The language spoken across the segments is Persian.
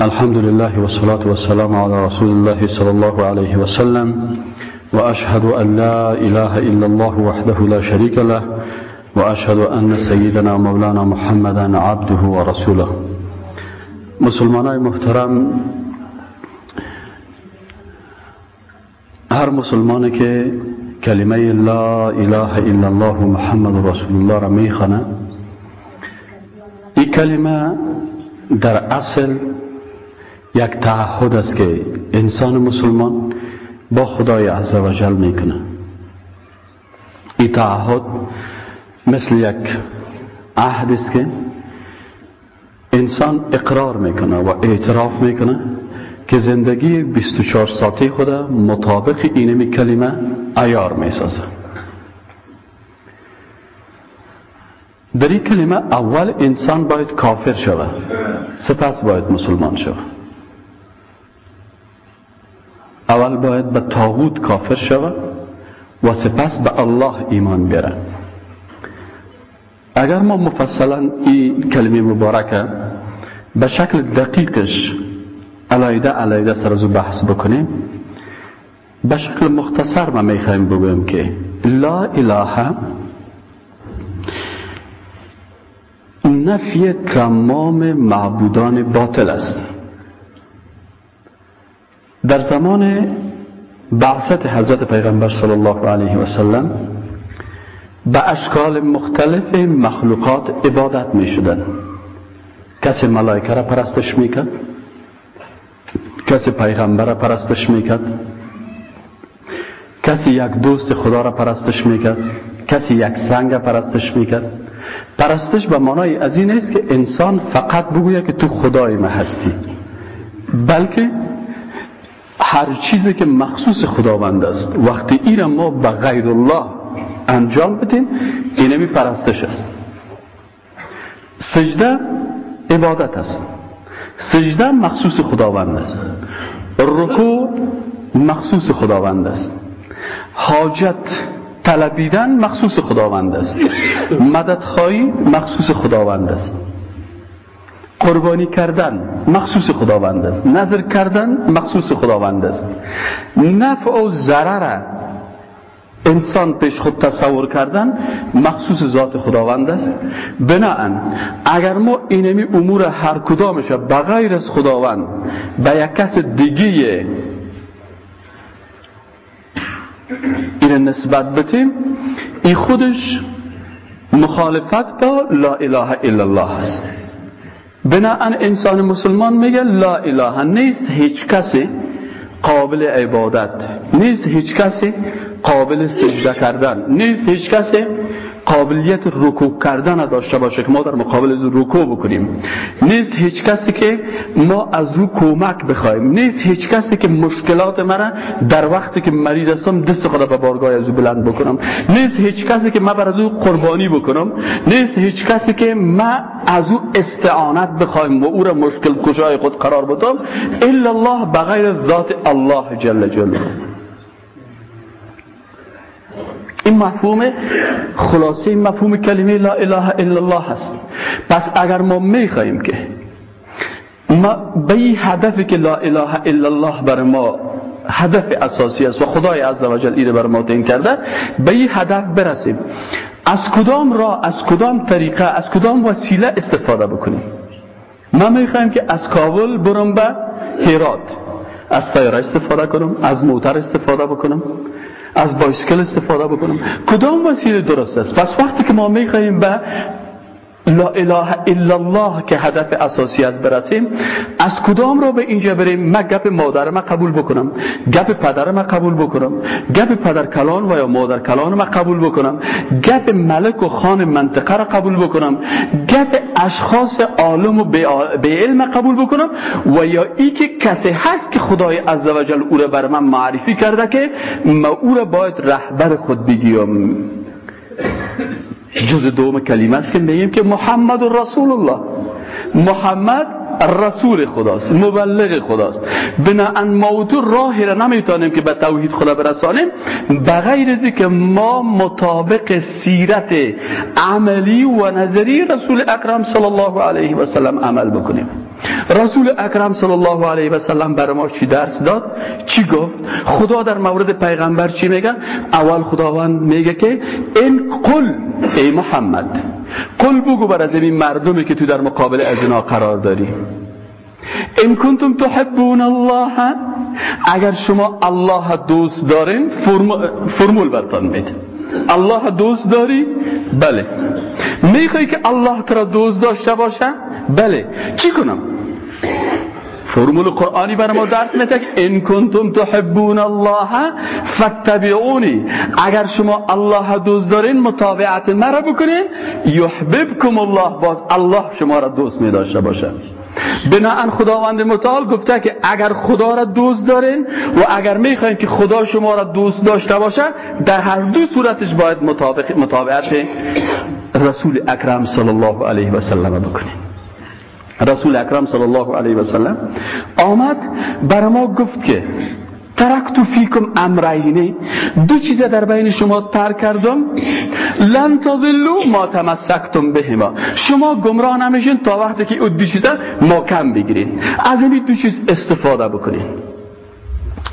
الحمد لله والصلاة والسلام على رسول الله صلى الله عليه وسلم وأشهد أن لا إله إلا الله وحده لا شريك له وأشهد أن سيدنا مولانا محمدا عبده ورسوله. مسلمان محترم هر مسلمانی که کلمه لا إله إلا الله محمد رسول الله را میخونه این کلمه در اصل یک تعهد است که انسان مسلمان با خدای عزوجل می‌کنه. این تعهد مثل یک عهد است که انسان اقرار می‌کنه و اعتراف می‌کنه که زندگی 24 ساعته خود مطابق اینمی کلمه ایار می‌سازه. در این کلمه اول انسان باید کافر شود سپس باید مسلمان شود اول باید به تاغوت کافر شود و سپس به الله ایمان بیاره اگر ما مفصلا این کلمه مبارکه به شکل دقیقش علایده علایده سر از بحث بکنیم به شکل مختصر ما می‌خوایم بگویم که لا اله نفی تمام معبودان باطل است. در زمان بعثت حضرت پیغمبر صلی الله علیه و سلم به اشکال مختلف مخلوقات عبادت می شدن. کسی ملائکه را پرستش می‌کرد کسی پیغمبر را پرستش می‌کرد کسی یک دوست خدا را پرستش می‌کرد کسی یک سنگ را پرستش می‌کرد پرستش به معنای از این است که انسان فقط بگوید که تو خدای ما هستی. بلکه هر چیزی که مخصوص خداوند است. وقتی این ما به غیر الله انجام بدیم اینمی پرستش است. سجده عبادت است. سجده مخصوص خداوند است. رکوع مخصوص خداوند است. حاجت طلبیدن مخصوص خداوند است. مددخواهی مخصوص خداوند است. قربانی کردن مخصوص خداوند است. نظر کردن مخصوص خداوند است. نفع و ضرر انسان پیش خود تصور کردن مخصوص ذات خداوند است. بناهن اگر ما اینمی امور هر کدامش بغیر از خداوند به یک کس دیگه این نسبت بتیم این خودش مخالفت با لا اله الا الله است. بناهن انسان مسلمان میگه لا اله نیست هیچ کسی قابل عبادت نیست هیچ کسی قابل سجده کردن نیست هیچ کسی قابلیت رکوع کردن داشته باشه که ما در مقابل از رکوع بکنیم. نیست هیچ کسی که ما از او کمک بخوایم. نیست هیچ کسی که مشکلات مرا در وقتی که مریض هستم دست خدا به بارگاه از او بلند بکنم. نیست هیچ کسی که ما بر از او قربانی بکنم. نیست هیچ کسی که ما از او استعانت بخوایم و او را مشکل کشای خود قرار بدم. الا الله بغیر ذات الله جل جلاله. این مفهوم خلاصه این مفهوم کلمه لا اله الا الله هست. پس اگر ما می‌خواهیم که ما به این هدفی که لا اله الا الله بر ما هدف اساسی است و خدای عزوجل اینه بر ما تعیین کرده به این هدف برسیم. از کدام راه از کدام طریقه از کدام وسیله استفاده بکنیم؟ ما می‌خوایم که از کابل برم به هرات. از سیاره استفاده کنم از موتر استفاده بکنم. از بایسکل استفاده بکنم. کدام وسیله درست است؟ پس وقتی که ما می‌خواهیم به لا اله الا الله که هدف اساسی از برسیم از کدام رو به اینجا بریم؟ من گپ ما قبول بکنم گپ پدر ما قبول بکنم گپ پدر کلان و یا مادر کلان ما قبول بکنم گپ ملک و خان منطقه را قبول بکنم گپ اشخاص عالم و به علم قبول بکنم و یا ای که کسی هست که خدای عزوجل او را بر من معرفی کرده که ما او را باید رهبر خود بگیم جز دوم کلمه است که میگیم که محمد رسول الله. محمد رسول خداست مبلغ خداست. بناهن ما تو راهی را نمی‌تونیم که به توحید خدا برسانیم. بغیر از که ما مطابق سیرت عملی و نظری رسول اکرم صلی الله علیه و سلم عمل بکنیم. رسول اکرم صلی الله علیه و سلم بر ما چی درس داد؟ چی گفت؟ خدا در مورد پیغمبر چی میگه؟ اول خداوند میگه که این قل ای محمد. قل بگو بر از این مردمی که تو در مقابل از اینا قرار داری ان کنتم تحبون الله اگر شما الله دوست دارین فرمول برتان میده الله دوست داری؟ بله می‌خوای که الله ترا دوست داشته باشه؟ بله چی کنم؟ فرمول قرآنی برای ما درس میده ان کنتم تحبون الله فاتبعونی اگر شما الله دوست دارین مطابعت مرا بکنین. یحببکم الله. باز الله شما را دوست می داشته باشه. بناهن خداوند متعال گفته که اگر خدا را دوست دارین و اگر می‌خواین که خدا شما را دوست داشته باشه در هر دو صورتش باید مطابقت رسول اکرم صلی الله علیه و سلم بکنین. رسول اکرم صلی الله علیه و سلم آمد بر ما گفت که ترکتو فیکم امرینه دو چیز در بین شما ترک کردم. لن تضلو ما تمسکتم بهما. شما گمراه نمیشین تا وقتی که اون دو چیز کم بگیرین. از این دو چیز استفاده بکنین.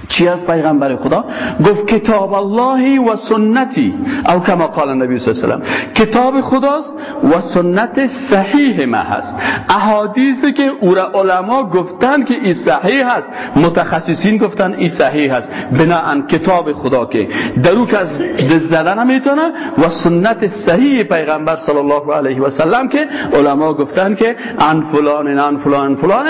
چی از پیغمبر خدا؟ گفت کتاب الله و سنتی. او کما قال النبی صلی الله علیه و کتاب خداست و سنت صحیح ما هست. احادیثی که او را علما گفتن که این صحیح هست متخصصین گفتن این صحیح هست. بناهن کتاب خدا که درو که از زدن نمی‌تونه و سنت صحیح پیغمبر صلی الله علیه و سلم که علما گفتن که ان فلان ان فلان فلان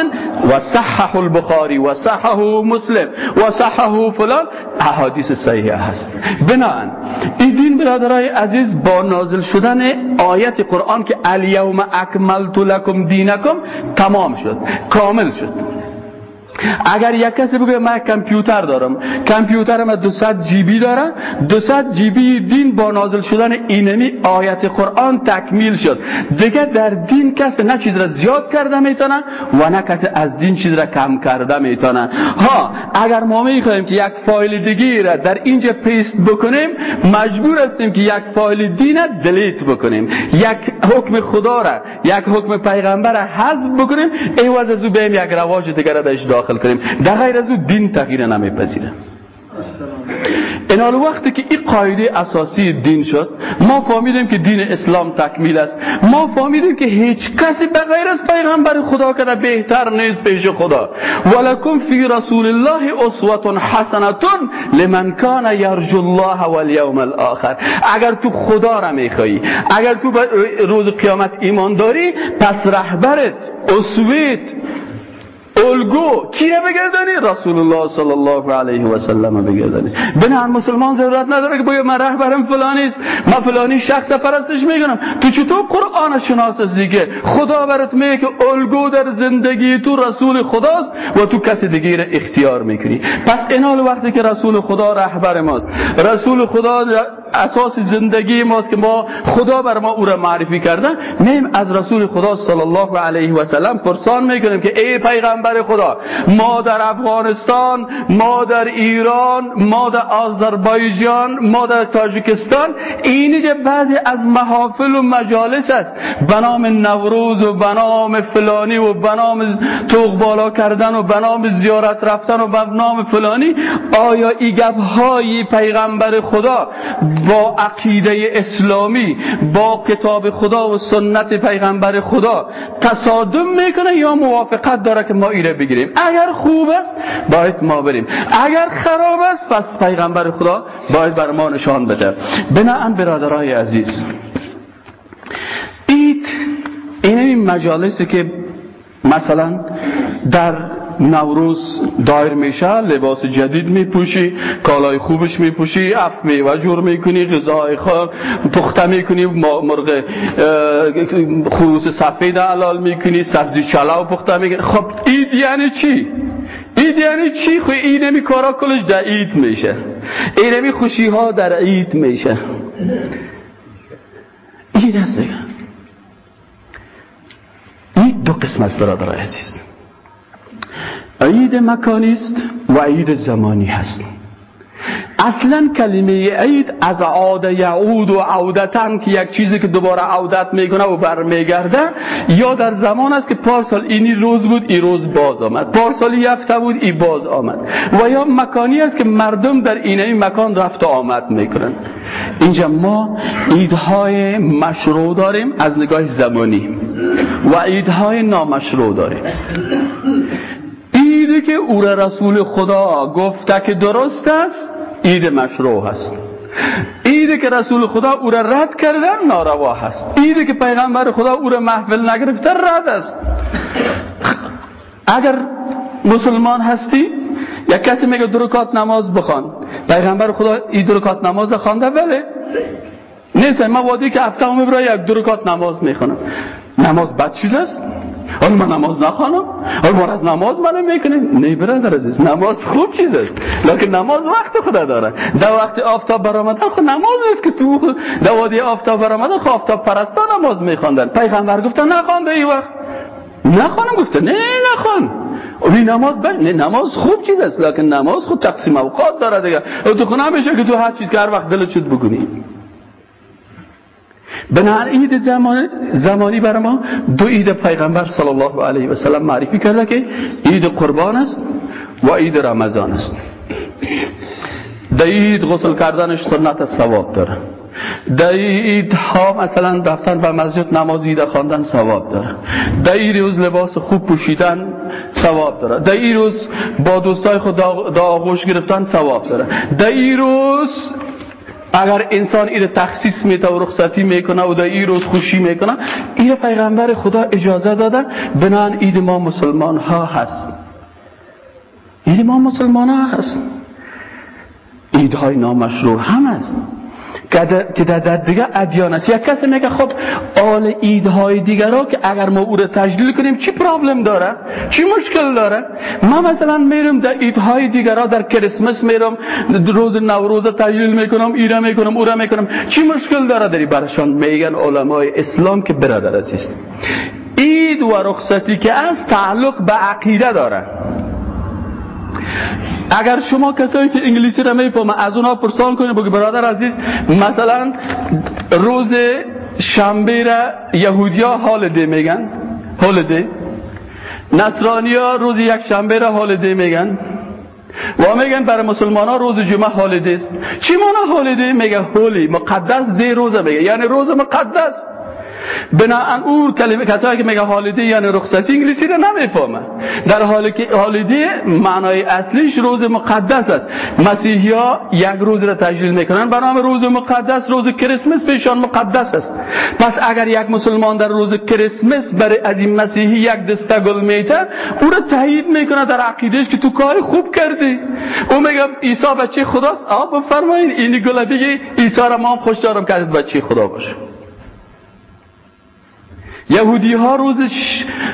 و صحح البخاری و صحح مسلم و صحه فلان احادیث صحیح هست. بناهن این دین برادرای عزیز با نازل شدن آیت قرآن که الیوم اکملت لکم دینکم تمام شد کامل شد. اگر یک کسی بگه من کامپیوتر دارم کامپیوترم 200 جی بی داره 200 جی بی دین با نازل شدن اینمی آیت قرآن تکمیل شد. دیگه در دین کسی نه چیز را زیاد کرده می‌تونه و نه کسی از دین چیز را کم کرده می‌تونه. ها اگر ما می‌خوایم که یک فایل دیگه را در اینجا paste بکنیم مجبور هستیم که یک فایل دین delete بکنیم. یک حکم خدا را یک حکم پیغمبر را حذف بکنیم. عوض از او بیایم یک رواج دیگر را داخل داخل کنیم. در غیر از او دین تغییر نمیپذیره این حال وقتی که این قاعده اساسی دین شد ما فهمیدیم که دین اسلام تکمیل است. ما فهمیدیم که هیچ کسی بغیر از پیغمبر خدا کده بهتر نیست پیش خدا. ولکم فی رسول الله اسوه حسنه لمن کان یرجو الله والیوم الاخر اگر تو خدا را میخوایی اگر تو روز قیامت ایمان داری پس رهبرت اسویت الگو. کی رو بگردانی؟ رسول الله صلی الله علیه و سلم بگردانی. بنابراین مسلمان ضرورت نداره که بگه من رهبرم فلانی است. من فلانی شخص پرستش می‌کنم. تو چطور قرآن شناس دیگه خدا برات میگه که الگو در زندگی تو رسول خداست و تو کسی دیگه رو اختیار می‌کنی. پس این حال وقتی که رسول خدا رهبر ماست. رسول خدا اساس زندگی ماست که ما خدا بر ما او را معرفی کرده میم از رسول خدا صلی الله علیه و سلم پرسان می‌کنیم که ای پیغمبر خدا ما در افغانستان ما در ایران ما در آذربایجان ما در تاجیکستان اینجا بعضی از محافل و مجالس است. به نام نوروز و به نام فلانی و به نام توق بالا کردن و به نام زیارت رفتن و به نام فلانی آیا ای های پیغمبر خدا با عقیده اسلامی با کتاب خدا و سنت پیغمبر خدا تصادم می‌کنه یا موافقت داره که ما ایره بگیریم؟ اگر خوب است باید ما بریم. اگر خراب است پس پیغمبر خدا باید بر ما نشان بده. بناهن برادرای عزیز اید مجالسی که مثلا در نوروز دایر میشه لباس جدید میپوشی کالای خوبش میپوشی اف میوه جور می‌کنی غذای خور پخته می‌کنی مرغ خروس سفید علال می‌کنی سبزی چلاو پخته می‌کنی. خب اید یعنی چی؟ اید یعنی چی؟ خو این نمی کارا کلش در عید میشه. این نمی خوشی ها در عید میشه. این است این دو قسم است برادر عزیز. عید مکانی است و عید زمانی هست. اصلا کلمه عید از عاد یعود و عودتن که یک چیزی که دوباره عودت می‌کنه و برمیگرده یا در زمان است که پارسال اینی روز بود این روز باز آمد. پارسال یفته بود ای باز آمد. و یا مکانی است که مردم در اینه مکان رفت و آمد می‌کنن اینجا ما عیدهای مشروع داریم از نگاه زمانی. و عیدهای نامشروع داریم. ایدی که او رسول خدا گفته که درست است اید مشروع هست ایدی که رسول خدا او را رد کردن ناروا هست ایدی که پیغمبر خدا او را محفل نگرفته رد است. اگر مسلمان هستی یک کسی میگه درکات نماز بخوان. پیغمبر خدا ای درکات نماز خوانده بله. نیست ما وادی که هفته برای یک درکات نماز می‌خونم. نماز بد چیز است؟ حالا من نماز نخوانم؟ حالا ما از نماز منو می‌کنیم نه برادر عزیز نماز خوب چیز است. لکن نماز وقت خدا داره. در وقت آفتاب برآمدن خود نماز است که تو در وادی آفتاب برآمدن خود آفتاب پرستا نماز میخواندن. پیغمبر گفتن نخوانده ای وقت. نخوانم گفته. نه نخوان. این نماز. نه نماز خوب چیز است. لکن نماز خود تقسیم اوقات داره دیگه. تو خونه میشه که تو هر چیز که هر وقت دلت شد بکنی بنابراین عید زمانی بر ما دو عید پیغمبر صلی الله علیه و سلم معرفی کرده که عید قربان است و عید رمضان است. در عید غسل کردنش سنت ثواب داره. در عید ها مثلا رفتن به مسجد نماز عید خواندن ثواب داره. در این روز لباس خوب پوشیدن ثواب داره. در این روز با دوستای خود دا آغوش گرفتن ثواب داره. در این روز اگر انسان این تخصیص میته و رخصتی می‌کنه و در این روز خوشی می‌کنه این پیغمبر خدا اجازه داده بنان عید ما مسلمان ها هست. عید ما مسلمان ها هست. عیدهای نامشروع هم هست. که در دیگه ادیان است. یک کسی میگه خب آل ایدهای دیگر ها که اگر ما او رو تجلیل کنیم چی پرابلم داره؟ چی مشکل داره؟ ما مثلا میرم در ایدهای دیگر ها در کریسمس میرم روز نوروز تجلیل می‌کنم ایره می‌کنم او می‌کنم. چی مشکل داره داری برشان میگن علمای اسلام که برادر عزیز اید و رخصتی که از تعلق به عقیده داره. اگر شما کسایی که انگلیسی را می‌فهمه از اونها پرسان کنید بگی برادر عزیز مثلا روز شنبه را یهودیا هالده میگن. هالده نصرانی ها روز یک شنبه را هالده میگن. و میگن برای مسلمان ها روز جمعه هالده است. چی مانا هالده میگه هولی مقدس دی روزه میگه. یعنی روز مقدس. بناهن او کلمه کسایی که میگه هالیدی یعنی رخصتی انگلیسی رو نمی‌فهمه. در حالی که هالیدی معنای اصلیش روز مقدس است. مسیحی ها یک روز را تجلیل می‌کنن به نام روز مقدس روز کریسمس پیشان مقدس است. پس اگر یک مسلمان در روز کریسمس برای از این مسیحی یک دسته گل میته او را تایید می‌کنه در عقیدهش که تو کار خوب کردی. او میگه عیسی بچه خداست؟ آ بفرمایید این گل بگی عیسی را ما خوش دارم که بچه خدا باشه. یهودی ها روز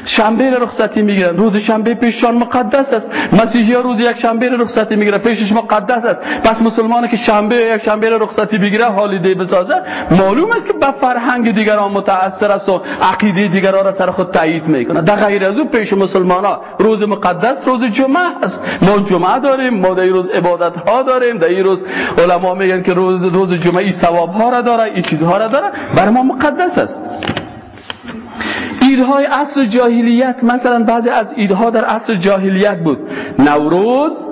شنبه رخصتی می‌گیرن روز شنبه پیششان مقدس است. مسیحی ها روز یک شنبه رخصتی می‌گیرن پیشش مقدس است. پس مسلمانی که شنبه یک شنبه رخصتی بگیره هالیدی بسازه. معلوم است که به فرهنگ دیگران متاثر است و عقیده دیگران را سر خود تایید می‌کنه در غیر از او پیش مسلمان ها روز مقدس روز جمعه است. ما جمعه داریم ما در روز عبادت ها داریم. در روز علما میگن که روز روز جمعه ثواب ها را داره این چیزها را داره. برای ما مقدس است. ایدهای عصر جاهلیت مثلا بعضی از ایدها در عصر جاهلیت بود. نوروز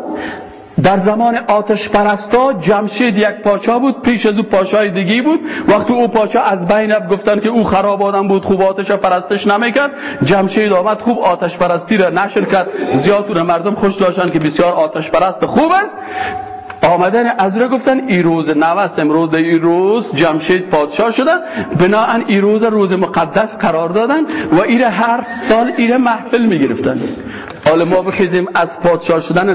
در زمان آتش پرستا جمشید یک پاچا بود پیش از او پاشای دیگی بود. وقتی او پاچا از بین گفتن که او خراب آدم بود خوب آتش پرستش نمی‌کرد. جمشید آمد خوب آتش پرستی را نشر کرد. زیاد مردم خوش داشتن که بسیار آتش پرست خوب است. آمدن از رو گفتن ای روز نوست امروز روز جمشید پادشاه شدن. بناهن ای روز روز مقدس قرار دادن و ایره هر سال ایره محفل می‌گرفتن. حالا ما بخیزیم از پادشاه شدن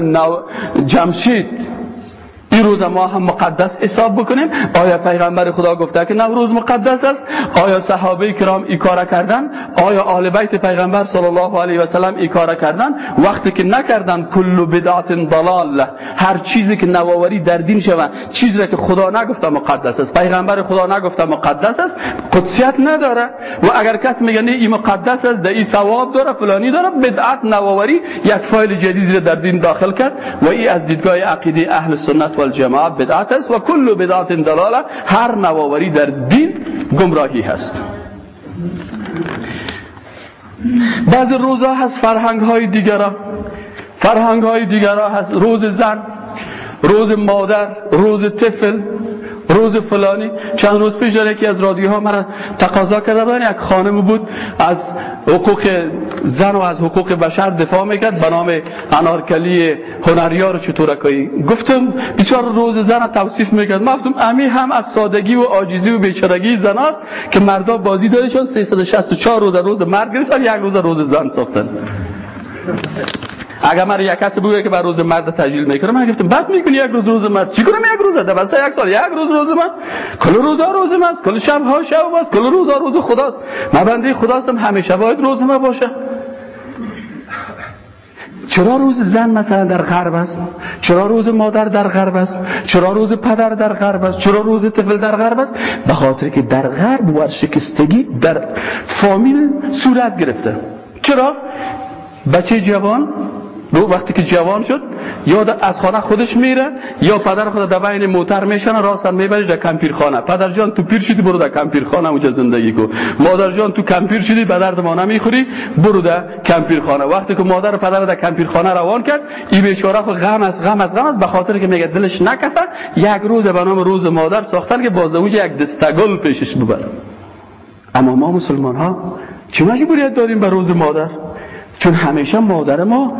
جمشید. این روز ما هم مقدس حساب بکنیم. آیا پیغمبر خدا گفته که نوروز مقدس است؟ آیا صحابه کرام ای کار کردن؟ آیا آل بیت پیغمبر صلی الله علیه و سلم ای کار کردن؟ وقتی که نکردن کل بدعت ضلال هر چیزی که نواوری در دین شود چیزی که خدا نگفته مقدس است. پیغمبر خدا نگفته مقدس است قدسیت نداره. و اگر کس میگه نه این مقدس است در این ثواب داره فلانی داره بدعت نواوری یک فایل جدیدی در دین داخل کرد. و این از دیدگاه عقیده اهل سنت والجماعت بدعت است و کل بدعت دلاله هر نواوری در دین گمراهی هست. بعض روزا هست فرهنگ های دیگرا. فرهنگ های دیگرا هست. روز زن روز مادر روز طفل روز فلانی چند روز پیش در یکی از رادیوها من تقاضا کرده بودن یک خانم بود از حقوق زن و از حقوق بشر دفاع می‌کرد به نام انارکلی هنریا رو چطور گفتم بسیار روز زن توصیف می‌کرد. گفتم امی هم از سادگی و عاجزی و بیچارگی زن است که مردا بازی دارشون 364 روز روز مرد گرفتن یک روز روز زن ساختن. اگر من یک کسی بگه که بر روز مرد تجلیل می‌کنه من گفتم بعد می‌کنی یک روز روز مرد؟ چی کنم یک روز ده بس یک سال یک روز روز من کل روزا روز من است کل شب ها شب است کل روزا روز خداست. من بنده خداستم همیشه باید روز ما باشه. چرا روز زن مثلا در غرب است؟ چرا روز مادر در غرب است؟ چرا روز پدر در غرب است؟ چرا روز طفل در غرب است؟ به خاطر که در غرب ورشکستگی در فامیل صورت گرفته. چرا؟ بچه جوان رو وقتی که جوان شد یا از خانه خودش میره یا پدر خود در بین موتر میشن راستن می‌بری در کمپیر خانه پدر جان تو پیر شدی برو در کمپیر خانه اونجا زندگی کو مادر جان تو کمپیر شدی به درد ما نمی‌خوری برو در کمپیر خانه وقتی که مادر پدر در کمپیر خانه روان کرد این بیچاره خود غم از غم از غم از به خاطر که میگه دلش نکفه یک روز به نام روز مادر ساختن که باز اونجا یک دستگل پیشش ببر اما ما مسلمان ها چه مجبوریت داریم به روز مادر چون همیشه مادر ما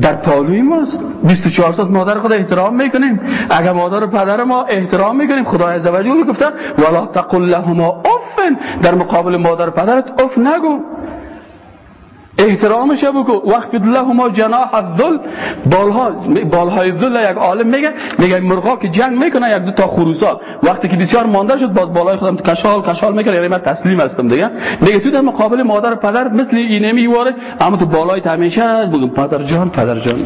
در پالوی ماست. 24 ساعت مادر خود احترام می‌کنیم. اگر مادر و پدر ما احترام می‌کنیم خدا عزوجل گفته ولا تقل لهما افن در مقابل مادر و پدرت اف نگو. احترامش بکو وقت لهما جناح الذل. بالها بالهای ذل یک عالم میگه. میگه مرغا که جنگ می‌کنه یک دو تا خروسا وقتی که بسیار مانده شد باز بالای خودم کشال کشال می‌کنه یعنی من تسلیم هستم دیگه. میگه تو در مقابل مادر پدر مثل اینه میواره اما تو بالای همیشه بگم پدر جان پدر جان.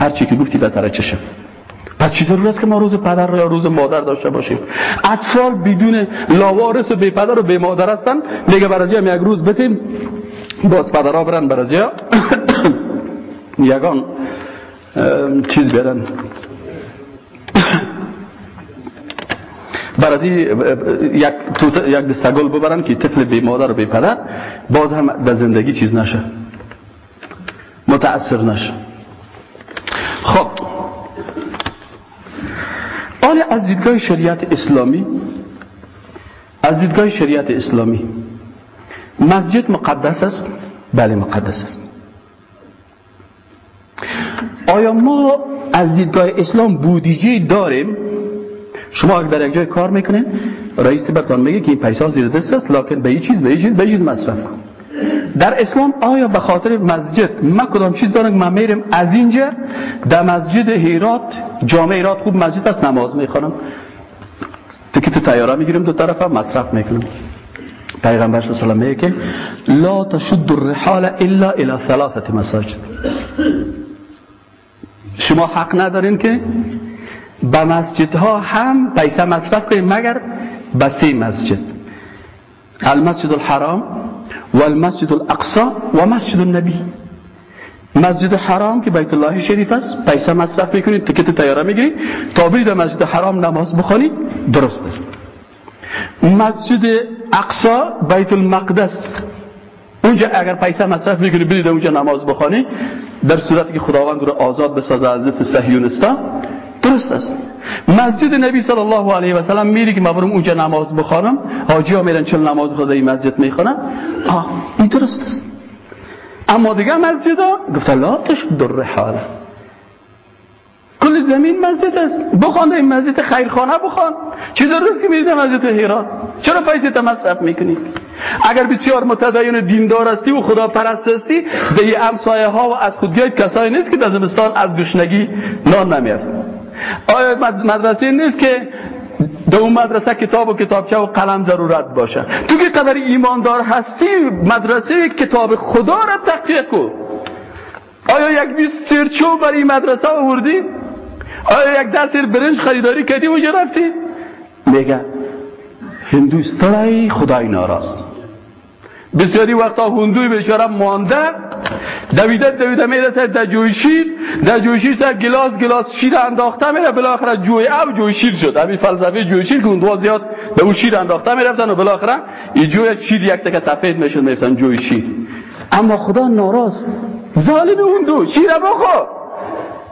هر چی که گفتی به سر چشم. پس چی ضرور است که ما روز پدر یا روز مادر داشته باشیم؟ اطفال بدون لاوارث و بی پدر و بی مادر هستن. میگه برای هم یک روز بتیم. باز پدرها برن برازیا یگان چیز برن برازی یک یک دستگل ببرن که طفل بی مادر و بی پدر باز هم به زندگی چیز نشه. متاثر نشه. خب. آن از دیدگاه شریعت اسلامی از دیدگاه شریعت اسلامی مسجد مقدس است بله مقدس است. آیا ما از دیدگاه اسلام بودیجه داریم شما اگر در یک جای کار می‌کنین رئیس برتان میگه که این پیسه زیر دست است لکن به این چیز به این چیز به این چیز مصرف کن در اسلام آیا به خاطر مسجد ما کدام چیز دارم که ما میریم از اینجا در مسجد هیرات جامعه هیرات خوب مسجد است نماز می‌خوانم تکیت تیاره می‌گیریم دو طرف مصرف می‌کنم پیغمبر صلی الله علیه و که لا تشد الرحال الا الى ثلاثه مساجد. شما حق ندارین که به مسجدها هم پیسه مصرف کنید مگر به سه مسجد. المسجد الحرام و المسجد الاقصا و مسجد النبی. مسجد حرام که بیت الله شریف است پیسه مصرف می‌کنید تکت تیاره می‌گیرید تا برید مسجد حرام نماز بخونید درست است. مسجد اقصا بیت المقدس اونجا اگر پیسه مصرف می‌کنی برید اونجا نماز بخوانی در صورتی که خداوند رو آزاد بسازه از دست صهیونستا درست است مسجد نبی صلی الله علیه و سلم میری که ما برم اونجا نماز بخوانم حاجی ها میرن نماز خدا این مسجد می‌خوانم آه این درست است اما دیگه مسجد ها گفت لا تشد الرحال کل زمین مسجد است. بخوان این مسجد خیرخانه بخوان. چی ضرورت که میرید مسجد هرات چرا پیسه مصرف می‌کنی اگر بسیار متدین دیندار هستی و خدا پرست هستی به یه امسایه ها و از خود کسایی نیست که در زمستان از گشنگی نان نمیاد آیا مدرسه نیست که در اون مدرسه کتاب و کتابچه و قلم ضرورت باشه؟ تو که قدر ایماندار هستی مدرسه کتاب خدا را تحقیق کن. آیا یک بیس سرچو برای مدرسه آوردی؟ آیا یک دست برنج خریداری کردی اونجا رفتی؟ میگه هندوستانی خدای ناراض بسیاری وقتا هندوی بیچاره مانده دویده دویده می‌رسه در جوی شیر در جوی شیر سر گلاس گلاس شیر انداخته میره بالاخره جوی اب جوی شیر شد. همین فلسفه جوی شیر که اون زیاد به اون شیر انداخته می‌رفتن و بالاخره این جوی شیر یک تک سفید می‌شد می‌رفتن جوی شیر. اما خدا ناراض ظالم اون دو شیر بخور.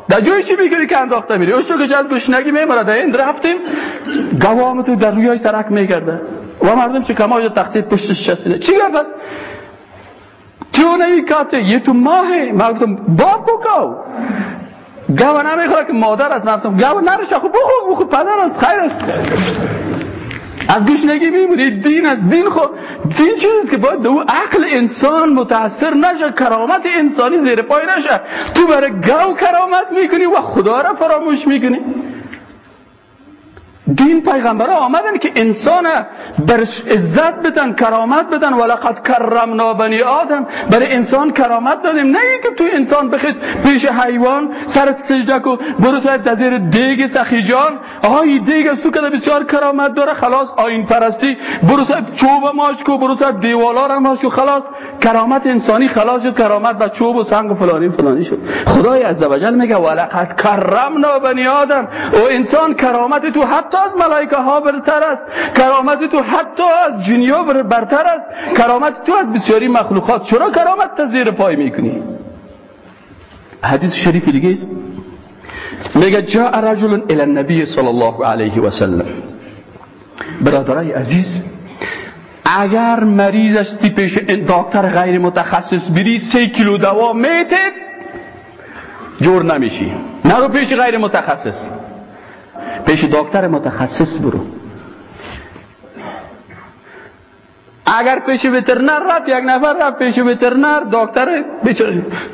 در جوی چی می‌گیری که انداخته میری؟ اون که از گشنگی میمره در این رفتیم گوام تو در رویای سرک میگرده. و مردم چه کمای تخته پشتش چسبیده چی گفت است کیوں نہیں کھاتے یہ تو ہے میں گفتم باپ کو کاو گاو نمی‌خوره که مادر است من گفتم گاو نرشه خب بخور بخور پدر است خیر است. از گشنگی میمونی دین از دین خود دین چیزی که باید دو عقل انسان متاثر نشه کرامت انسانی زیر پای نشه. تو برای گاو کرامت می‌کنی و خدا را فراموش می‌کنی. دین پیغمبر آمدن که انسان برش عزت بدن کرامت بدن. ولقد کرمنا بنی آدم. برای انسان کرامت دادیم. نه که تو انسان بخیست پیش حیوان سرت سجده کو برو تو دزیر دیگ سخیجان آهای دیگ از تو که بسیار کرامت داره. خلاص آین پرستی. برو تو چوب ماش کو برو تو دیوالا را ماش کو خلاص کرامت انسانی خلاص شد کرامت با چوب و سنگ و فلانی فلانی شد. خدای عزوجل میگه ولقد کرمنا بنی آدم. و انسان کرامت تو حتی از ملائکه ها برتر است. کرامت تو حتی از جنیا برتر است. کرامت تو از بسیاری مخلوقات. چرا کرامت تا زیر پای می‌کنی؟ حدیث شریف دیگه است. میگه جاء رجل الى النبی صلی الله علیه و سلم. برادرای عزیز اگر مریضش پیش دکتر غیر متخصص بری سه کیلو دوا میتید جور نمیشی. نرو پیش غیر متخصص. پیش دکتر متخصص برو. اگر پیش وترنر رفت یک نفر رفت پیش وترنر دکتر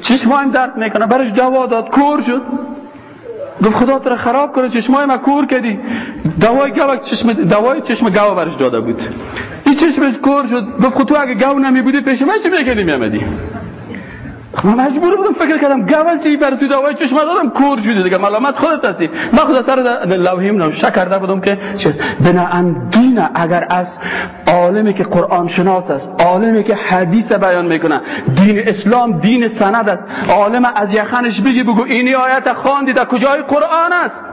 چشمایم درد می‌کنه برش دوا داد کور شد. گفت خدا تو خراب کنه چشمای ما کور کردی. دوای گاو چشم دوای چشم گاو برش داده بود. این چشمش کور شد. گفت تو اگه گاو نمی بودی پیش من چی می‌کردی میامدی من مجبور بودم فکر کردم گوستی بر تو دوای چشم دادم کور شده دیگه. ملامت خودت هستی. من خود سر لوحیم نو کرده بودم که بنا دین اگر از عالمی که قرآن شناس است عالمی که حدیث بیان می‌کنه دین اسلام دین سند است عالم از یخنش بگی بگو اینی آیت خواندی در کجای قرآن است؟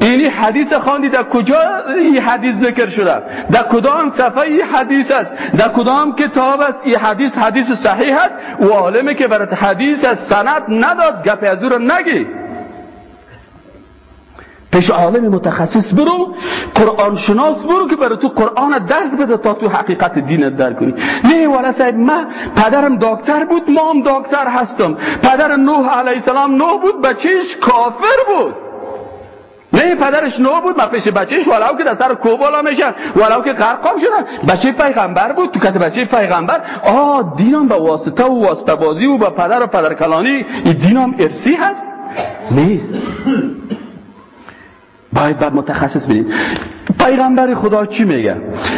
اینی حدیث خواندی در کجا این حدیث ذکر شده؟ در کدام صفحه این حدیث است؟ در کدام کتاب است؟ این حدیث حدیث صحیح است؟ و عالمه که برات حدیث از سند نداد. گپ از رو نگی. پیش عالم متخصص برو قرآن شناس برو که برای تو قرآن درس بده تا تو حقیقت دینت در کنی. نه والا صاحب من پدرم دکتر بود مام دکتر هستم. پدر نوح علیه السلام نوح بود بچهش کافر بود. نه پدرش نو بود ما پیش بچهش ولو که در سر کو بالا میشن ولو که قرقام شدن بچه پیغمبر بود تو کت بچه پیغمبر. آه دینم به واسطه و واسطه بازی و به پدر و پدر کلانی. این دینم ارسی هست؟ نیست. باید بعد متخصص بدیم پیغمبر خدا چی میگه؟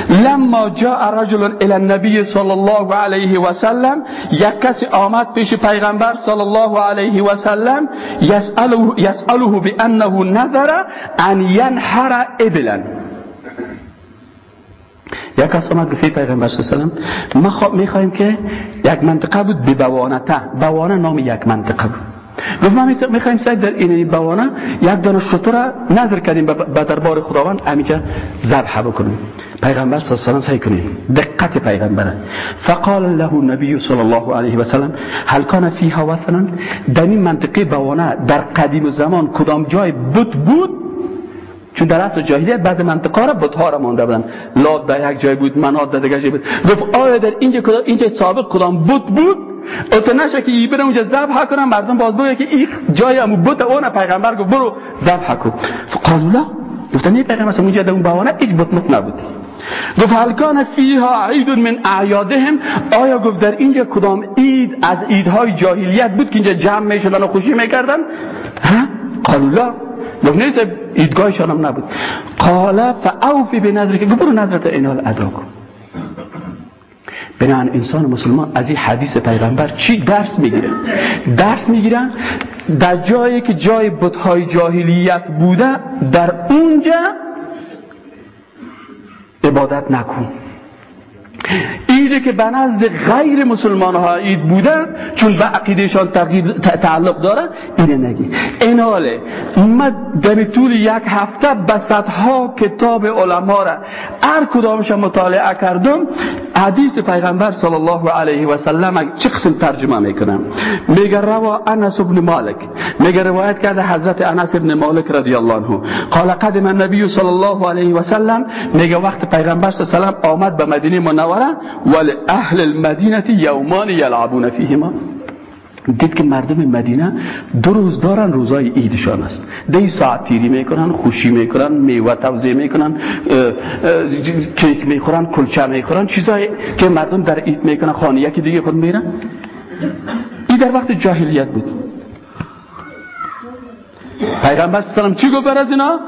لما جاء رجل الى النبی صلی الله علیه و سلم یک کسی آمد پیش پیغمبر صلی الله علیه و سلم یسأله, بانه نذر ان ینحر ابلا. یک کس آمد گفت پیغمبر صلی الله علیه و سلم ما می‌خوایم که یک منطقه بود به بوانته. بوانه نام یک منطقه بود. گفت ما می‌خوایم سعی در این بوانه یک دانه شطور نظر کردیم به دربار خداوند. امیجا ذبح بکنیم. پیغمبر صلی الله علیه و سعی کنیم دقت پیغمبر. فقال له النبی صلی الله علیه و سلم هل کان فیها وثنا؟ در این منطقه بوانه در قدیم زمان کدام جای بود بود؟ چون در اصل جاهلیت بعض منطقه را بتها را مانده بودن لاد در یک جای بود منات در جای بود. گفت آیا در اینجا اینجا سابق کدام بود بود؟ اتو نشه که ای بره اونجا ذبح کنن مردم باز بگه که این جای امو بوت اون پیغمبر گفت برو ذبح کن فقالوا لا گفتن این پیغمبر اونجا در اون بوانه هیچ بت مت نبود گفت هل کان فیها عید من اعیادهم آیا گفت در اینجا کدام عید از عیدهای جاهلیت بود که اینجا جمع می‌شدن و خوشی می‌کردن ها قالوا گفت نیست عیدگاهشان هم نبود قال فاوفی به نظر که برو نظرت اینال ادا کن بنان انسان مسلمان از این حدیث پیغمبر چی درس می‌گیره؟ درس می‌گیرن در جایی که جای بتهای جاهلیت بوده در اونجا عبادت نکن. ایده که به نزد غیر مسلمان ها اید بودن چون به عقیدهشان تعلق داره اینه نگی. ایناله من در طول یک هفته به صدها کتاب علما را هر کدامش مطالعه کردم. حدیث پیغمبر صلی الله علیه و سلم چه قسم ترجمه می‌کنم؟ میگه روا انس ابن مالک. میگه روایت کرده حضرت انس ابن مالک رضی الله عنه. قال قدم النبی صلی الله علیه و سلم میگه وقت پیغمبر صلی الله علیه و سلم آمد به مدینه منوره ولی اهل المدینه یومان یلعبون فیهما. دید که مردم مدینه دو روز دارن روزای عیدشان است. دی ساعت تیری می‌کنن خوشی می‌کنن میوه توزیع می‌کنن کیک می‌خورن کلچه می‌خورن چیزایی که مردم در عید می‌کنن خانه یکی دیگه خود میرن. این در وقت جاهلیت بود. پیغمبر سلام چی گفت بر از اینا؟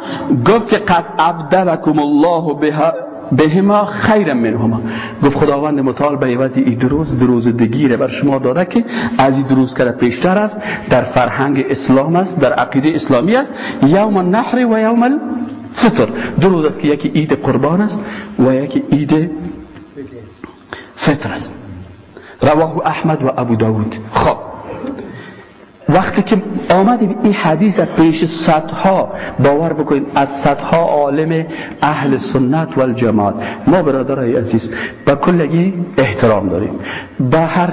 گفت که قد عبدلکم الله بها بهما خیر منهما. گفت خداوند متعال به عوض این دروز دروز دگیره بر شما داده که از این دروز کرده پیشتر است در فرهنگ اسلام است در عقیده اسلامی است. یوم النحر و یوم الفطر. دروز است که یکی عید قربان است و یکی عید فطر است. رواه احمد و ابو داود. خب. وقتی که آمدیم این حدیث پیش صدها باور بکنید از صدها عالم اهل سنت و الجماعت ما برادرای عزیز با کلگی احترام داریم. به هر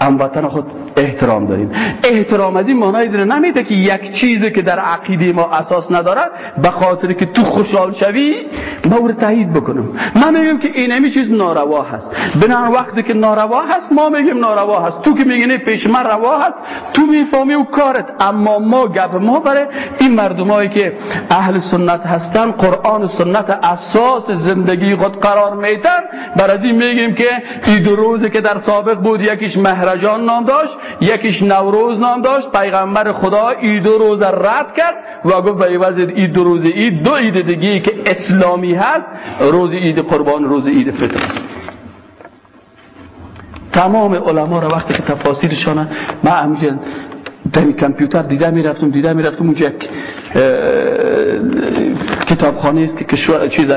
هموطن خود احترام داریم. احترام از این معنای زیر نمیده که یک چیزی که در عقیده ما اساس نداره به خاطر که تو خوشحال شوی ما تایید بکنم. من میگم که این همی چیز ناروا هست. بنان وقتی که ناروا هست ما میگیم ناروا هست. تو که میگی پیش من روا هست تو می‌فهمی و کارت. اما ما گپ ما بره. این مردمایی که اهل سنت هستن قرآن سنت اساس زندگی خود قرار میتن برای این میگیم که این روزی که در سابق بود یکیش مهرجان نام داشت. یکیش نوروز نام داشت پیغمبر خدا ای دو روز رد کرد و گفت به عوض ای دو روز ای دو عید دیگه که اسلامی هست روز عید قربان روز عید فطر است. تمام علما را وقتی که تفاسیرشان ما همینجا در کامپیوتر دیده می‌رفتم دیده می‌رفتم اونجا یک کتابخانه است که کشور چیز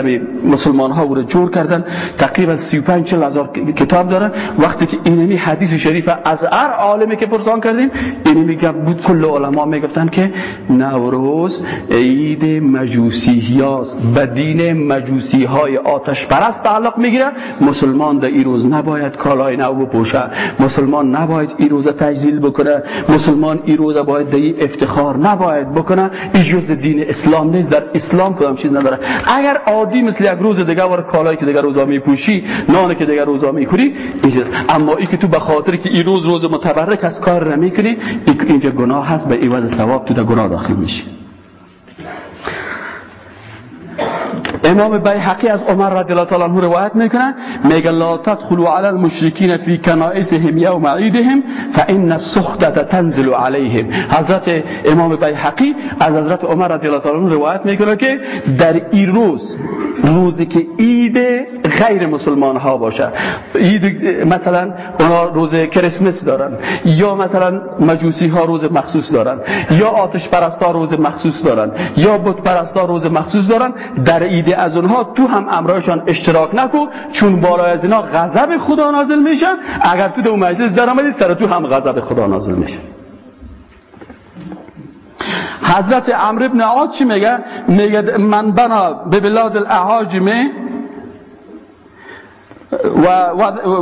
مسلمان ها رو جور کردن. تقریبا 35 40 هزار کتاب دارن. وقتی که اینمی حدیث شریف از هر عالمی که پرسان کردیم اینمی میگه بود کل علما می‌گفتن که نوروز عید مجوسی هاست به دین مجوسی های آتش پرست تعلق می‌گیره. مسلمان در این روز نباید کالای نو بپوشه. مسلمان نباید این روز تجلیل بکنه. مسلمان این روز باید در افتخار نباید بکنه. این جز دین اسلام نیست. در اسلام کدام چیز نداره اگر عادی مثل یک روز دیگه ور کالایی که دیگه روزا میپوشی نان که دیگه روزا می‌خوری اما ای که تو به خاطر که این روز روز متبرک از کار را می‌کنی اینجا گناه هست به عوض ثواب تو در گناه داخل میشی. امام بیحقی از عمر رضی الله تعالی عنه روایت می‌کنه میگه لا تدخلوا علی المشرکین فی کنائسهم یوم عیدهم فان السخطه تنزل علیهم. حضرت امام بیحقی از حضرت عمر رضی الله تعالی عنه روایت می‌کنه که در این روز روزی که عید غیر مسلمان ها باشه مثلا اونا روز کریسمس دارن. یا مثلا مجوسی ها روز مخصوص دارن. یا آتش پرستا روز مخصوص دارن. یا بت پرستا روز مخصوص دارن. در عید از اونها تو هم امرایشان اشتراک نکو چون بالای از اینا غضب خدا نازل میشه. اگر تو در مجلس در آمدی سر تو هم غضب خدا نازل میشه. حضرت عمرو ابن عاص چی میگه؟ میگه من بنا به بلاد الاعاجمه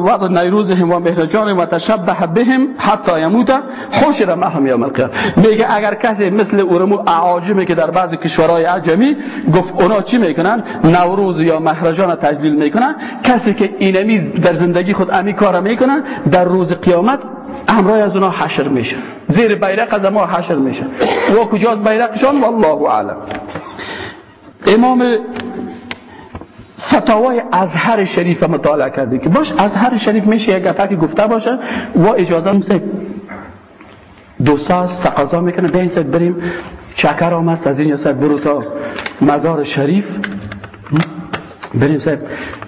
و نیروزهم و مهرجان و تشبه بهم حتی یموت حشر معهم یوم القیامه میگه اگر کسی مثل اورمو اعاجمی که در بعض کشورهای عجمی گفت اونا چی می‌کنن؟ نوروز یا مهرجان تجلیل می‌کنن. کسی که اینمی در زندگی خود امی کار می‌کنن در روز قیامت همراه از اونا حشر میشن زیر بیرق از ما حشر میشن و کجاست بیرقشان؟ والله اعلم. امام فتاوای ازهر شریف مطالعه کرده که باش ازهر شریف میشه یک گفته گفته باشه و اجازه میشه دو ساز تقاضا می‌کنه. به این بریم. چکر آمست از این ساعت برو تا مزار شریف. بریم صاحب.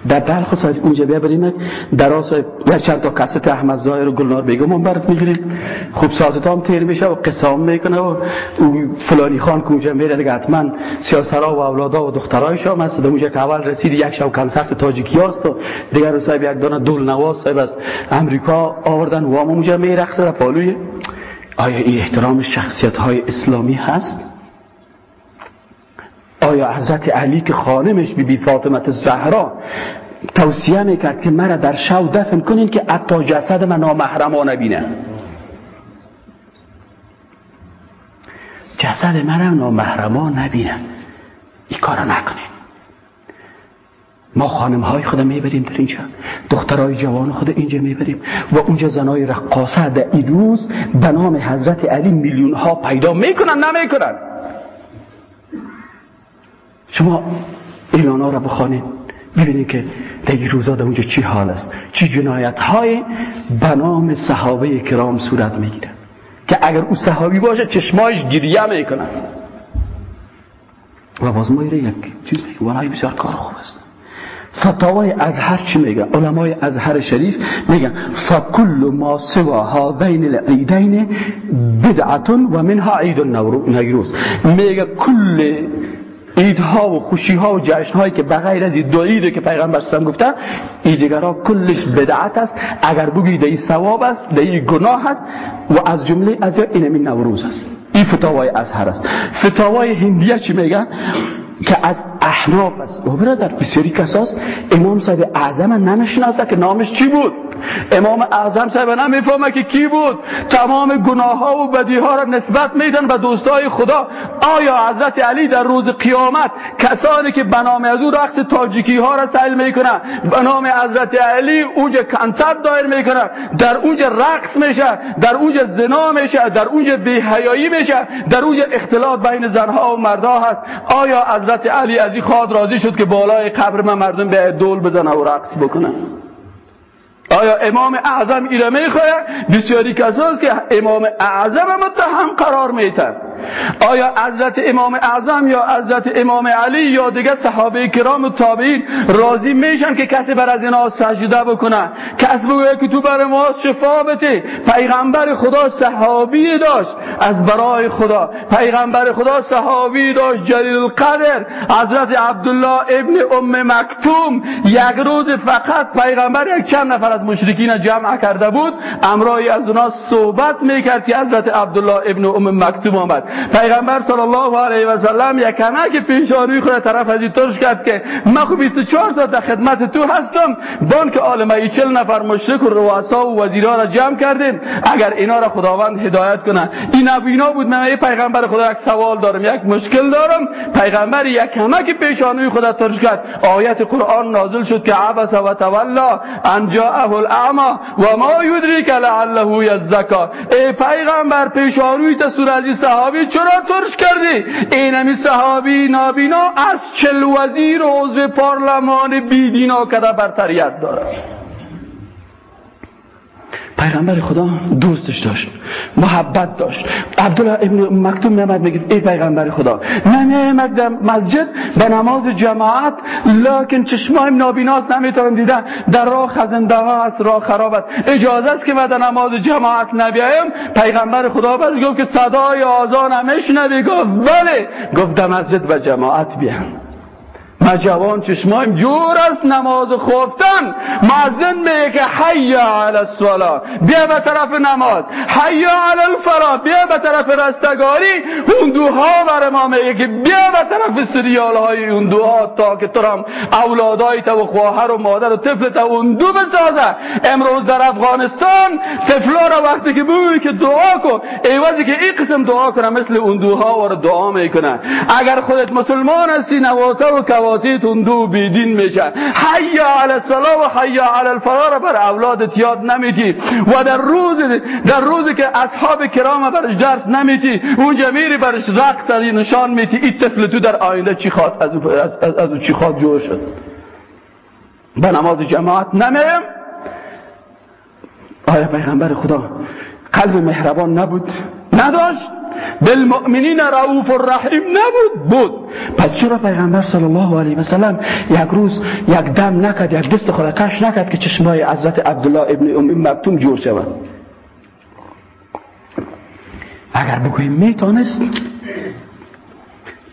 در بلخ صاحب اونجا بیا بریم. در آسا یک چند تا کست احمد زایر و گلنار بیگم هم برات می‌گیریم. خوب ساعت هم تیر میشه و قسام می‌کنه و فلانی خان که اونجا میره دیگه حتما سیاسرا و اولادا و دخترایش هم هست. اونجا که اول رسید یک شب کنسرت تاجیکی هست و دیگر رو صاحب یک دانه دول نواز صاحب از امریکا آوردن و هم اونجا میرخصه در پالوی. آیا این احترام شخصیت های اسلامی هست؟ آیا حضرت علی که خانمش بی بی فاطمت زهرا توصیه می‌کرد که مرا در شو دفن کنین که حتی جسد من نامحرما نبینه جسد مرا نامحرما نبینه این کارا نکنین. ما خانم های خود می‌بریم در اینجا. دخترای جوان خود اینجا می‌بریم. و اونجا زنای رقاصه در این روز به نام حضرت علی میلیون ها پیدا می‌کنن نمی‌کنن. شما اعلان ها را بخوانید ببینید که در این روزا در اونجا چی حال است. چی جنایت های به نام صحابه کرام صورت می‌گیره. که اگر او صحابی باشه چشمایش گریه می‌کنن و باز ما یک چیز ولای بسیار کار خوب است. فتاوای ازهر چی میگه؟ علمای ازهر شریف میگن فکل ما سوا هذین العیدین بدعتون و منها عید النوروز. میگه کل ایدها و خوشیها و جشنهایی که بغیر از دو ایده که پیغمبر سلام گفته ایدگرا کلش بدعت است. اگر بگید این ثواب است این گناه است و از جمله از این نوروز است. این فتاوای ازهر است. فتاوای هندیه چی میگن؟ که از احناف است. و برادر بسیاری کساست. امام صاحب اعظم نمی‌شناسه که نامش چی بود؟ امام اعظم صاحب نمی‌فهمه که کی بود؟ تمام گناه ها و بدی ها را نسبت میدن به دوستای خدا. آیا حضرت علی در روز قیامت کسانی که به نام از او رقص تاجیکی ها را سیل می‌کنن به نام حضرت علی اونجا کنسرت دایر می‌کنن در اونجا رقص میشه در اونجا زنا میشه در اونجا بیحیایی میشه در اونجا اختلاط بین زنها و مردها هست. آیا حضرت علی از این خواد راضی شد که بالای قبر من مردم به دول بزنه و رقص بکنن آیا امام اعظم ایره می‌خواه بسیاری کساست که امام اعظم متهم قرار میتن آیا حضرت امام اعظم یا حضرت امام علی یا دیگه صحابه کرام و تابعین راضی میشن که کسی بر از اینا سجده بکنه کسی بگویه که تو بر ما شفا بده پیغمبر خدا صحابی داشت. از برای خدا. پیغمبر خدا صحابی داشت. جلیل القدر حضرت عبدالله ابن ام مکتوم. یک روز فقط پیغمبر یک چند نفر از مشرکین جمع کرده بود. امرای از اونا صحبت می‌کرد که حضرت عبدالله ابن ام مکتوم آمد. پیغمبر صلی الله علیه و سلم یک کمک پیشانی خود طرف از ترش کرد که من خو 24 ساعت در خدمت تو هستم. بانک عالمه 40 نفر مشرک و رؤسا و وزیرا را جمع کردیم. اگر اینا را خداوند هدایت کنه. این نبینا بود من پیغمبر خدا یک سوال دارم یک مشکل دارم. پیغمبر یک کمک پیشانی خود ترش کرد. آیت قرآن نازل شد که عبس و تولا ان جاءه الاعمى و ما یدریک لعله یزکا. ای پیغمبر پیشانوی تا سور صحابی چرا ترش کردی؟ اینمی صحابی نابینا از چل وزیر و عضو پارلمان بیدینا کده برتریت دارد پیغمبر خدا دوستش داشت محبت داشت. عبدالله ابن مکتوم میامد میگه ای پیغمبر خدا نمیامد در مسجد به نماز جماعت لکن چشمایم نابیناست نمی‌تونم دیدن. در راه خزنده ها هست راه خراب است اجازه است که من در نماز جماعت نبیایم پیغمبر خدا برش گفت که صدای آزانم نبی گفت بله. گفت در مسجد و جماعت بیان جوان چشمایم جور است نماز خوفتن معزن میگه که حی علی الصلا بیا به طرف نماز. حی علی الفلا بیا به طرف رستگاری. دوها بر ما میگه که بیا به طرف سریال های دوها تا که تو هم اولادای و خواهر و مادر و طفل تا دو بسازه. امروز در افغانستان طفلا را وقتی که بوی که دعا کن. ایوازی که این قسم دعا کنه مثل دوها و دعا می‌کنه اگر خودت مسلمان هستی نواسه و شناسیتون دو بیدین میشه. حیا علی الصلاه و حیا علی الفرار بر اولادت یاد نمیدی و در روز در روزی که اصحاب کرام برش درس نمیدی اونجا میری برش رقص نشان میدی این طفل تو در آینده چی خواد؟ از از, از, از چی خواد جور شد. به نماز جماعت نمیم. آیا پیغمبر خدا قلب مهربان نبود؟ نداشت. بالمؤمنین رؤوف الرحیم نبود بود. پس چرا پیغمبر صلی الله علیه و سلم یک روز یک دم نکرد یک دست خود کش نکرد که چشمای حضرت عبدالله ابن ام مکتوم جور شود؟ اگر بگوییم می‌تونست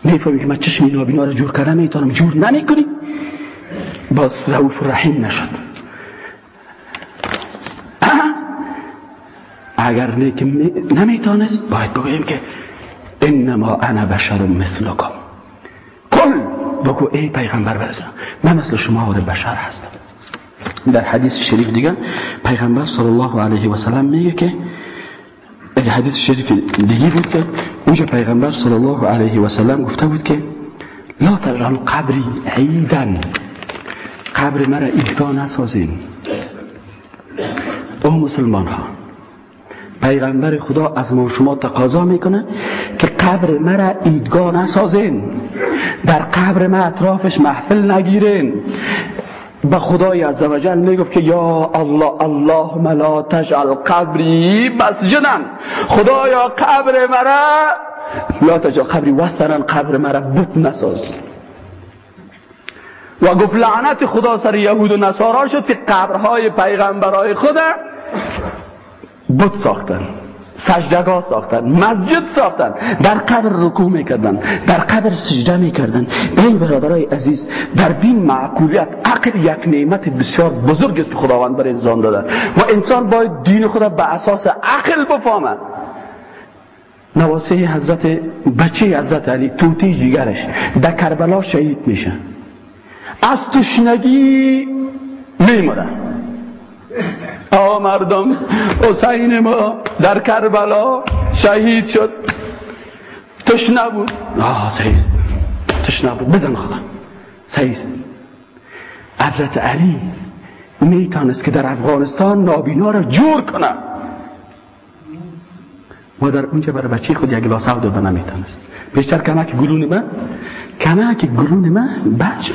می‌فهمی که من چشم نابینا رو جور کردم می‌تونم جور نمی‌کنی. باز رؤوف الرحیم نشد. اگر نمی‌تونست باید بگویم که انما انا بشر مثلکم. کل بگو ای پیغمبر برزن من مثل شما و بشر هستم. در حدیث شریف دیگه پیغمبر صلی الله علیه و سلم میگه که اگه حدیث شریف دیگه بود که اونجا پیغمبر صلی الله علیه و سلم گفته بود که لا تجعل قبری عیدن. قبر مرا ایدگاه نسازین. او مسلمان ها پیغمبر خدا از ما شما تقاضا می‌کنه که قبر مرا ایدگاه نسازین. در قبر ما اطرافش محفل نگیرین. به خدای عزوجل می‌گفت که یا الله اللهم لا تجعل قبری مسجدا خدایا قبر مرا لا تجعل قبری وثنا قبر مرا بت نساز. و گفت لعنت خدا سر یهود و نصارا شد که قبرهای پیغمبرهای خدا بت ساختن سجدگاه ساختن مسجد ساختن در قبر رکوع می‌کردن در قبر سجده می‌کردن. این برادرای عزیز در دین معقولیت عقل یک نعمت بسیار بزرگ است خداوند بر انسان داده. و انسان باید دین خدا به اساس عقل بفهمد. نواسه حضرت بچه حضرت علی توتی جیگرش در کربلا شهید میشه. از تشنگی میمونه. آ مردم حسین ما در کربلا شهید شد. تش نبود آه سیست تش نبود بزن خدا. سیست حضرت علی می‌تونست که در افغانستان نابینا را جور کنه. و در اونجا برای بچه خود یک گلاس آب داده نمی‌تونست بیشتر کمک گلون من کمک گلون من بچه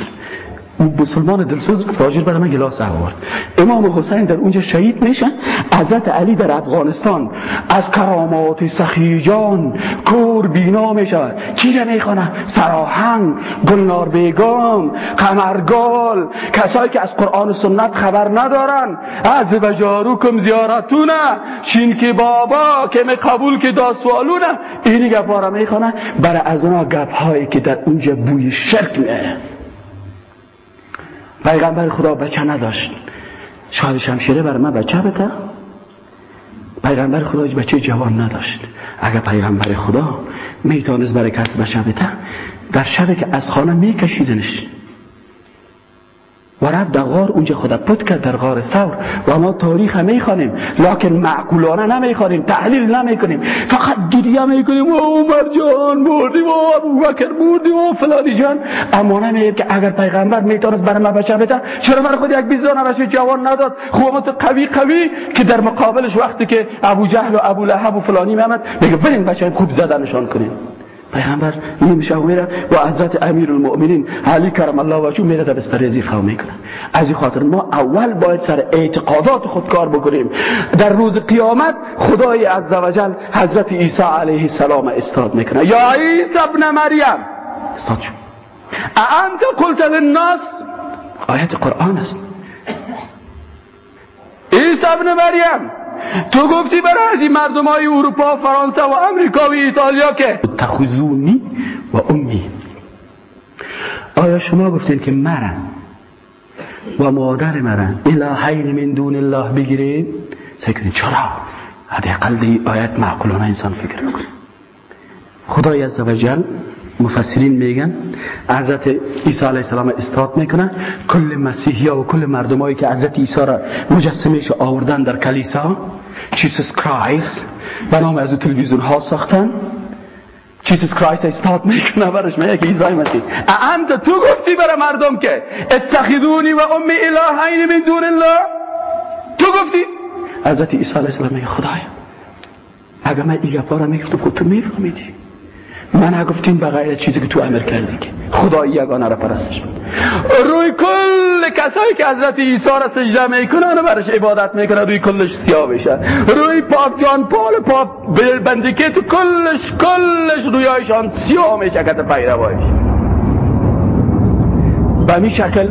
مسلمان دلسوز تاجر برای من گلاس آورد امام حسین در اونجا شهید میشه. حضرت علی در افغانستان از کرامات سخیجان کور بینا میشه. کی را می‌خوانه سراهنگ گلنار بیگام قمرگال کسایی که از قرآن و سنت خبر ندارن. از بجاروکم زیارتونه. شین که بابا که می قبول که دا سوالونه. اینی گفارا می‌خوانه برای از اونا گپ هایی که در اونجا بوی شرک میه پیغمبر خدا بچه نداشت. شاید شمشیره برای من بچه بده. پیغمبر خدا بچه جوان نداشت. اگر پیغمبر خدا می‌تونست برای کس بچه بده در شب که از خانه میکشیدنش و رفت در غار اونجا خدا پت کرد در غار سور و ما تاریخ می‌خوانیم لکن معقولانه نمی‌خوانیم تحلیل نمی‌کنیم. فقط گریه می‌کنیم و عمر جان بردیم و ابو بکر بردیم و فلانی جان. اما نمیگیم که اگر پیغمبر می‌تونست برای ما بده چرا برای خود یک بیزان بچه جوان نداد؟ خوامت قوی قوی که در مقابلش وقتی که ابو جهل و ابو لهب و فلانی میامد میگه بریم بچه خوب زدنشان کنیم. پیغمبر میشه میره و حضرت امیر المؤمنین علی کرم الله وجهه میره در بستر خواه می‌کنه. از این خاطر ما اول باید سر اعتقادات خود کار بکنیم. در روز قیامت خدای عزوجل حضرت عیسی علیه السلام استاد می‌کنه. یا عیسی ابن مریم. استاد شو. انت قلت للناس؟ آیت قرآن است. عیسی ابن مریم. تو گفتی برای از این مردم های اروپا فرانسه و امریکا و ایتالیا که تخوزونی و امی. آیا شما گفتین که مرن و مادر مرن؟ الهین من دون الله بگیرین؟ سکنین چرا؟ حداقل آیت معقولانه انسان فکر می‌کنه خدای عزوجل مفسرین میگن حضرت عیسی علیه السلام استاد می‌کنن. کل مسیحی و کل مردمایی که حضرت عیسی را مجسمهش آوردن در کلیسا Jesus Christ به نام از تلویزیون ها ساختن. Jesus Christ استاد می‌کنه برش من یک عیسای مسیح. أأنت تو گفتی برای مردم که اتخذونی و امی الهین من دون الله؟ تو گفتی؟ حضرت عیسی علیه السلام میگه خدایا اگر من این گپا می‌گفتم خود تو میفهمیدی. من نگفتیم بغیر چیزی که تو امر کردی که خدا یگانه را پرستش روی کل کسایی که حضرت عیسی را سجده می‌کنن برش عبادت می‌کنن روی کلش سیاه بشه. روی پاپ جان پال پاپ بندیکه تو کلش کلش رویایشان سیاه میشه کت پیروایش به می شکل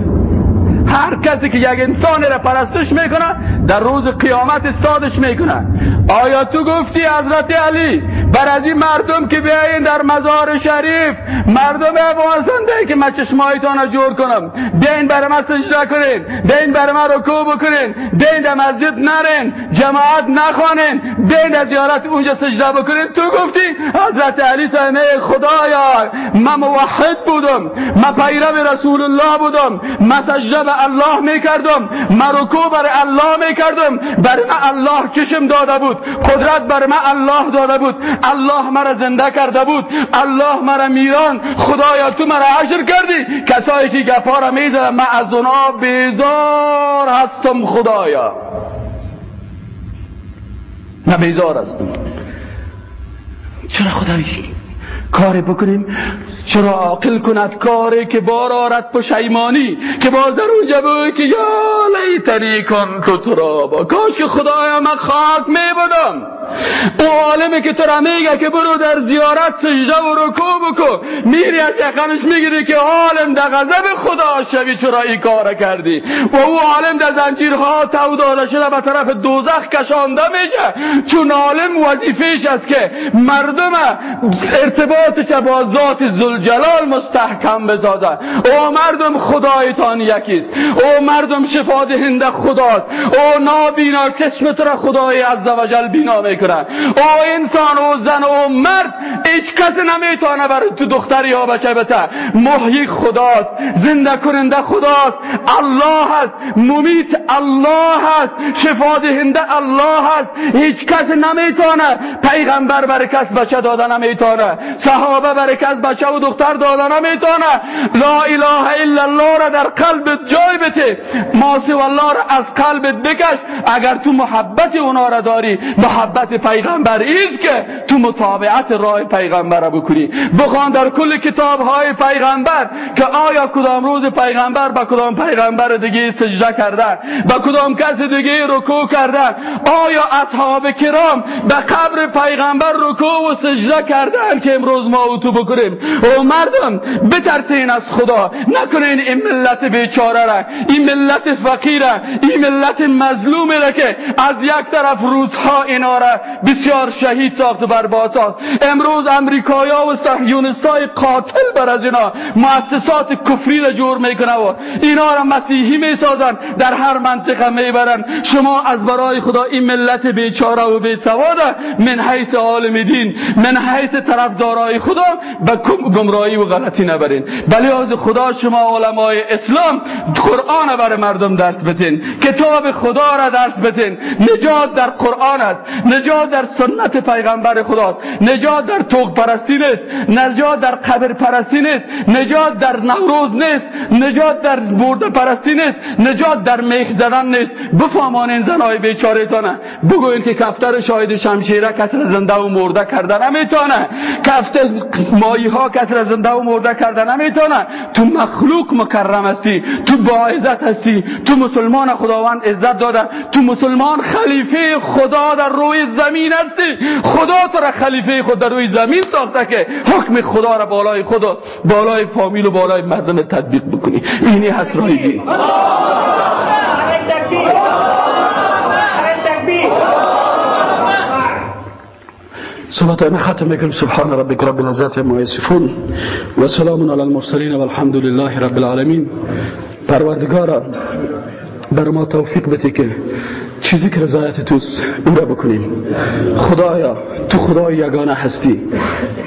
هر کسی که یک انسان را پرستش می‌کنه در روز قیامت استادش می‌کنه. آیا تو گفتی حضرت علی بر از این مردم که بیاین در مزار شریف مردم افغانستان ده که من چشمایتان رو جور کنم. بیاین بر من سجده کنین بیاین بر من رکوع بکنین بیاین در مسجد نرین جماعت نخوانین بیاین در زیارت اونجا سجده بکنین. تو گفتی حضرت علی سهمه خدایا من موحد بودم من پیرو رسول الله بودم من سجده به الله می‌کردم من رکوع بر الله می‌کردم. بر من الله چشم داده بود قدرت بر من الله داده بود. الله مرا زنده کرده بود. الله مرا میران. خدایا تو مرا عشر کردی. کسایی که گپا را می‌زدن من از اونا بیزار هستم خدایا. من بیزار هستم. چرا خدایی کاری بکنیم؟ چرا عاقل کند کاری که بار آرد پشیمانی که باز در اونجا بود که یا لیتنی کن تو ترابا کاش که خدایا من خاک می بودم او عالمی که تو را میگه که برو در زیارت سجده و رکوع بکن میری از یقنش می‌گیری که عالم در غضب خدا شوی چرا این کار کردی. و او عالم در زنجیرها تو داده شده به طرف دوزخ کشانده میشه. چون عالم وظیفهش است که مردم ارتباطش با ذات زلجلال مستحکم بسازه. او مردم خدایتان یکیست. او مردم شفا دهنده خداست. او نابینا کشم تو را خدای عزوجل بینا می‌کنه او انسان او زن او مرد هیچ کس نمی‌تونه بر تو دختری یا بچه بته محیی خداست زنده کننده خداست. الله هست ممیت الله هست شفا دهنده الله هست هیچ کس نمی‌تونه پیغمبر بر کس بچه داده نمی‌تونه صحابه بر کس بچه و دختر داده نمی‌تونه لا اله الا الله را در قلبت جای بته ما الله را از قلبت بکش. اگر تو محبت اونا را داری محبت پیغمبر ایست که تو مطابعت راه پیغمبر بکنی بخوان در کل کتاب های پیغمبر که آیا کدام روز پیغمبر با کدام پیغمبر دیگه سجده کردن با کدام کس دیگه رکوع کردن آیا اصحاب کرام به قبر پیغمبر رکوع و سجده کردن که امروز ما او تو بکنیم او مردم بترسین از خدا نکنین این ملت بیچاره را این ملت فقیره این ملت مظلومه را که از یک طرف روزها اینا را بسیار شهید ساخت و برباد ساخت امروز امریکایا و صهیونستای قاتل بر از اینا مؤسسات کفری را جور می‌کنه و اینا را مسیحی می‌سازن در هر منطقه می‌برن. شما از برای خدا این ملت بیچاره و بیسواد من حیث عالم دین من حیث طرفدارای خدا به گمراهی و غلطی نبرین. بلی خدا شما علمای اسلام قرآن بر مردم درس بتین کتاب خدا را درس بتین نجات در قرآن است. نجات در سنت پیغمبر خداست. نجات در توق پرستی نیست. نجات در قبر پرستی نیست. نجات در نوروز نیست. نجات در مرده پرستی نیست. نجات در میخ زدن نیست. بفهمانین زنای بیچارهتانه بگوین که کفتر شاهد شمشیره کسر زنده و مرده کرده نمی‌تونه. کفتر مایی ها کسر زنده و مرده کرده نمی‌تونه. تو مخلوق مکرم هستی. تو با عزت هستی. تو مسلمان خداوند عزت داده. تو مسلمان خلیفه خدا در روی زمین هستی خدا تو را خلیفه خود در روی زمین ساخته که حکم خدا را بالای خدا بالای فامیل و بالای مردم تطبیق بکنی. اینی هست رای دین صلاة أنا ختم بكم سبحان ربك رب العزة ما يصفون وسلام على المرسلين والحمد لله رب العالمين پروردگارا بر ما توفیق بده که چیزی که رضایت توست او را بکنیم. خدایا تو خدای یگانه هستی.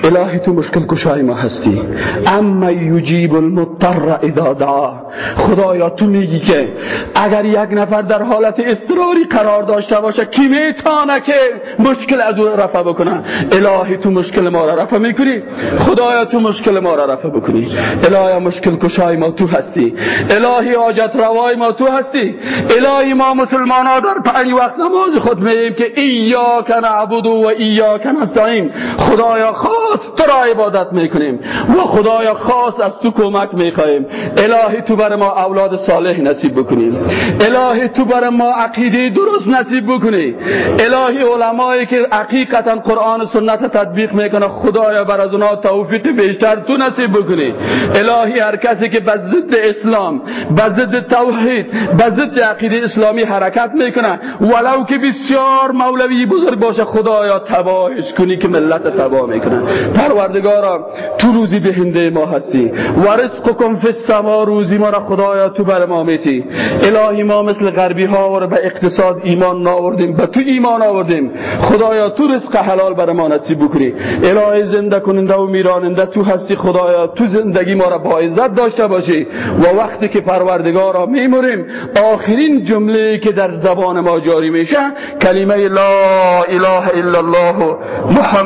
الهی تو مشکل کشای ما هستی. اما یجیب المضطر اذا دعا. خدایا تو میگی که اگر یک نفر در حالت استراری قرار داشته باشه کی می‌تونه که مشکل از او رفع بکنه؟ الهی تو مشکل ما را رفع می‌کنی. خدایا تو مشکل ما را رفع بکنی. الهی مشکل کشای ما تو هستی. الهی حاجت روای ما تو هستی. الهی ما مسلمان ها در پنج وقت نماز خود میگیم که ایاک نعبد و ایاک نستعین. خدایا خاص تو را عبادت می‌کنیم و خدایا خاص از تو کمک می‌خواهیم الهی تو بر ما اولاد صالح نصیب بکنیم الهی تو بر ما عقیده درست نصیب بکنی. الهی علمایی که حقیقتا قرآن و سنت تطبیق می‌کنه خدایا بر از اونها توفیق بیشتر تو نصیب بکنی. الهی هر کسی که به ضد اسلام به ضد توحید به ضد عقیده اسلامی حرکت می‌کنه. ولو که بسیار مولوی بزرگ باشه خدایا تباهش کنی که ملت تباه می‌کنه. پروردگارا تو روزی بهنده ما هستی. و رزقکم فی السما روزی ما را خدایا تو بر ما میتی. الهی ما مثل غربی ها به اقتصاد ایمان ناوردیم به تو ایمان آوردیم. خدایا تو رزق حلال بر ما نصیب بکنی. الهی زنده کننده و میراننده تو هستی. خدایا تو زندگی ما را با عزت داشته باشی. و وقتی که پروردگارا میموریم آخرین جمله که در زبان ما جاری میشه کلمه لا إله إلا الله محمد